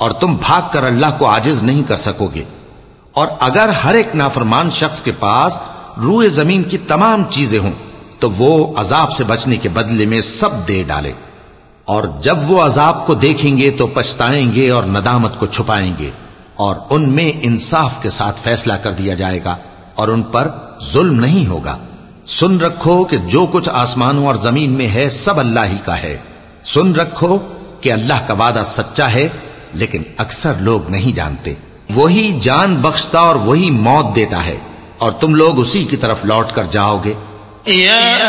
और तुम भाग कर अल्लाह को आजिज नहीं कर सकोगे। और अगर हर एक नाफरमान शख्स के पास रूए ज़मीन की तमाम चीज़ें हों तो वो अजाब से बचने के बदले में सब दे डाले। और जब वो अजाब को देखेंगे तो पछताएँगे और नदामत को छुपाएँगे, और उनमें इंसाफ के साथ फैसला कर दिया जाएगा, और उन पर जुल्म नहीं होगा। सुन रखो कि जो कुछ आसमानों और ज़मीन में है, सब अल्लाह ही का है। सुन रखो कि अल्लाह का वादा सच्चा है लेकिन अक्सर लोग नहीं जानते। वही जान बख्शता और वही मौत देता है और तुम लोग उसी की तरफ़ लौट कर जाओगे। या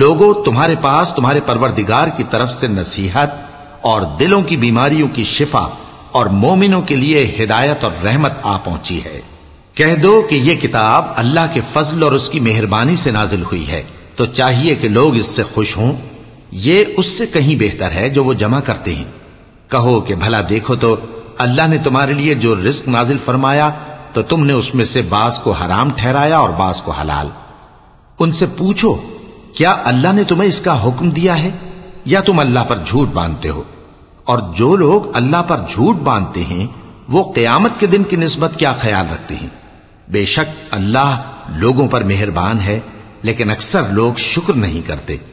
लोगो तुम्हारे पास तुम्हारे परवरदिगार की तरफ से नसीहत और दिलों की बीमारियों की शिफा और मोमिनों के लिए हिदायत और रहमत आ पहुंची है कह दो कि यह किताब अल्लाह के फजल और उसकी मेहरबानी से नाजिल हुई है तो चाहिए कि लोग इससे खुश हों ये उससे कहीं बेहतर है जो वो जमा करते हैं कहो कि भला देखो तो अल्लाह ने तुम्हारे लिए जो रिस्क नाजिल फरमाया तो तुमने उसमें से बास को हराम ठहराया और बास को हलाल। उनसे पूछो, क्या अल्लाह ने तुम्हें इसका हुक्म दिया है? या तुम अल्लाह पर झूठ बांधते हो? और जो लोग अल्लाह पर झूठ बांधते हैं, वो कयामत के दिन की नस्बत क्या ख्याल रखते हैं? बेशक अल्लाह लोगों पर मेहरबान है, लेकिन अक्सर लोग शुक्र नहीं करते।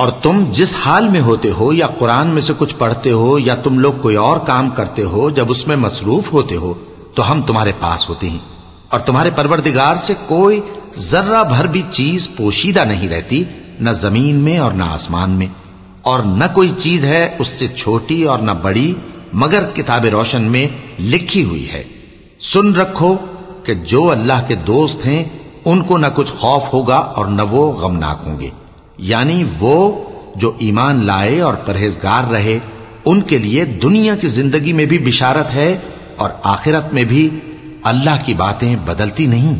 और तुम जिस हाल में होते हो या कुरान में से कुछ पढ़ते हो या तुम लोग कोई और काम करते हो जब उसमें मसरूफ होते हो तो हम तुम्हारे पास होते हैं और तुम्हारे परवरदिगार से कोई जर्रा भर भी चीज पोशीदा नहीं रहती न जमीन में और न आसमान में और न कोई चीज़ है उससे छोटी और न बड़ी, मगर किताब रोशन में लिखी हुई है। सुन रखो कि जो अल्लाह के दोस्त हैं, उनको न कुछ खौफ होगा और न वो गमनाक होंगे। यानी वो जो ईमान लाए और परहेजगार रहे, उनके लिए दुनिया की ज़िंदगी में भी बिशारत है और आखिरत में भी अल्लाह की बातें बदलती नहीं।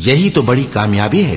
यही तो बड़ी कामयाबी है।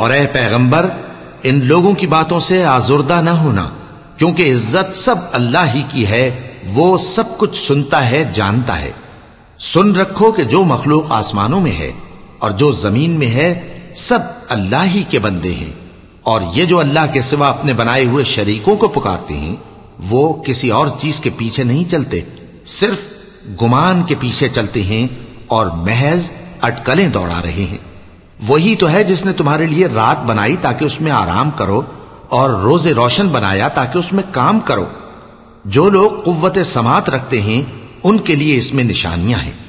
और ए पैगंबर इन लोगों की बातों से आजुर्दा न होना क्योंकि इज्जत सब अल्लाह ही की है वो सब कुछ सुनता है जानता है सुन रखो कि जो मखलूक आसमानों में है और जो जमीन में है सब अल्लाह ही के बंदे हैं और ये जो अल्लाह के सिवा अपने बनाए हुए शरीकों को पुकारते हैं, वो किसी और चीज़ के पीछे नहीं चलते। सिर्फ़ गुमान के पीछे चलते हैं और महज अटकलें दौड़ा रहे हैं। वही तो है जिसने तुम्हारे लिए रात बनाई ताकि उसमें आराम करो और रोज़े रोशन बनाया ताकि उसमें काम करो। जो लोग कुत समात रखते हैं, उनके लिए इसमें निशानियाँ हैं।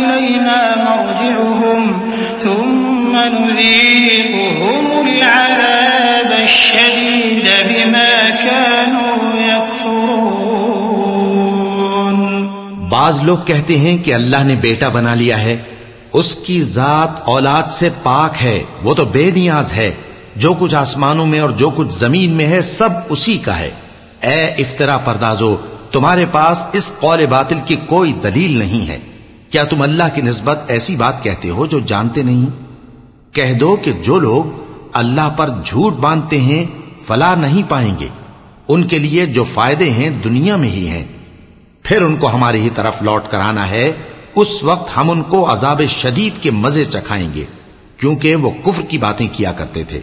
थुम्मा इलैना मर्जिउहुम थुम्मा नुज़ीकुहुमुल अज़ाब अश्शदीद बिमा कानू बाज लोग कहते हैं कि अल्लाह ने बेटा बना लिया है उसकी जात औलाद से पाक है वो तो बेनियाज है जो कुछ आसमानों में और जो कुछ ज़मीन में है सब उसी का है ए इफ्तरा परदाजो तुम्हारे पास इस कौल बातिल की कोई दलील नहीं है क्या तुम अल्लाह की नस्बत ऐसी बात कहते हो जो जानते नहीं? कह दो कि जो लोग अल्लाह पर झूठ बांधते हैं, फला नहीं पाएँगे। उनके लिए जो फ़ायदे हैं, दुनिया में ही हैं। फिर उनको हमारी ही तरफ़ लौट कर आना है। उस वक्त हम उनको अजाब शदीद के मज़े चखाएँगे, क्योंकि वो कुफ्र की बातें किया करते थे।